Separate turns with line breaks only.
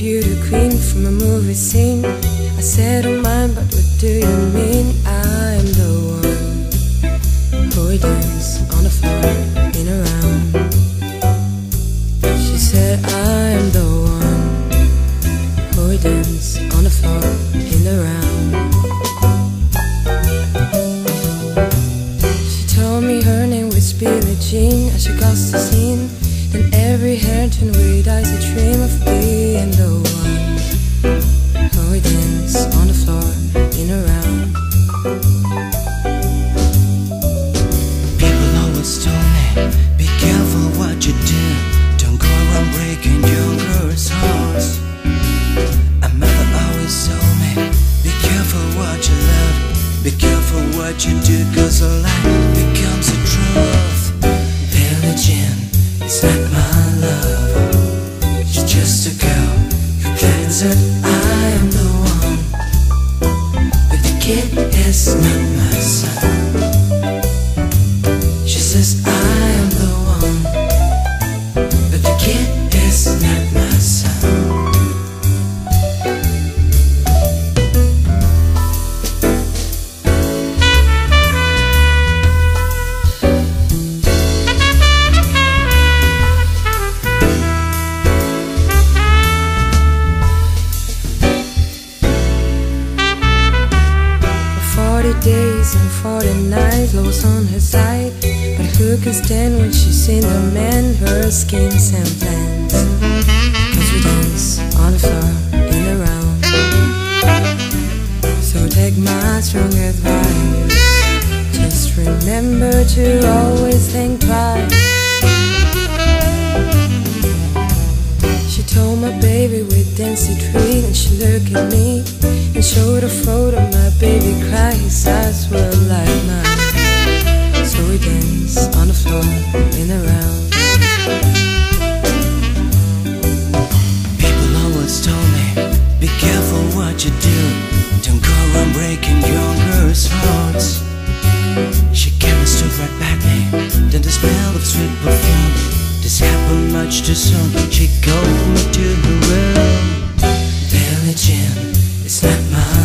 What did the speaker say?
a beauty queen from a movie scene. I said, oh, don't mind, but what do you mean? I am the one who would dance on the floor in a round. She said, I am the one who would dance on the floor in the round. She told me her name was Billie Jean as she crossed the scene. Then every hair turned with eyes a dream For 40 days and 40 nights, was on her side. But who can stand when she's seen the man, her schemes and plans? Cause we dance on the floor in a round. So take my strong advice. Just remember to always think twice. She told my baby with dancing treat and she looked at me and showed a photo my baby cry his eyes were like mine so we danced on the floor in a round
People always told me, be careful what you do. Don't go around breaking young girls' hearts. She came and stood right back me. Then the smell of sweet perfume. This happened much too soon. She called me to my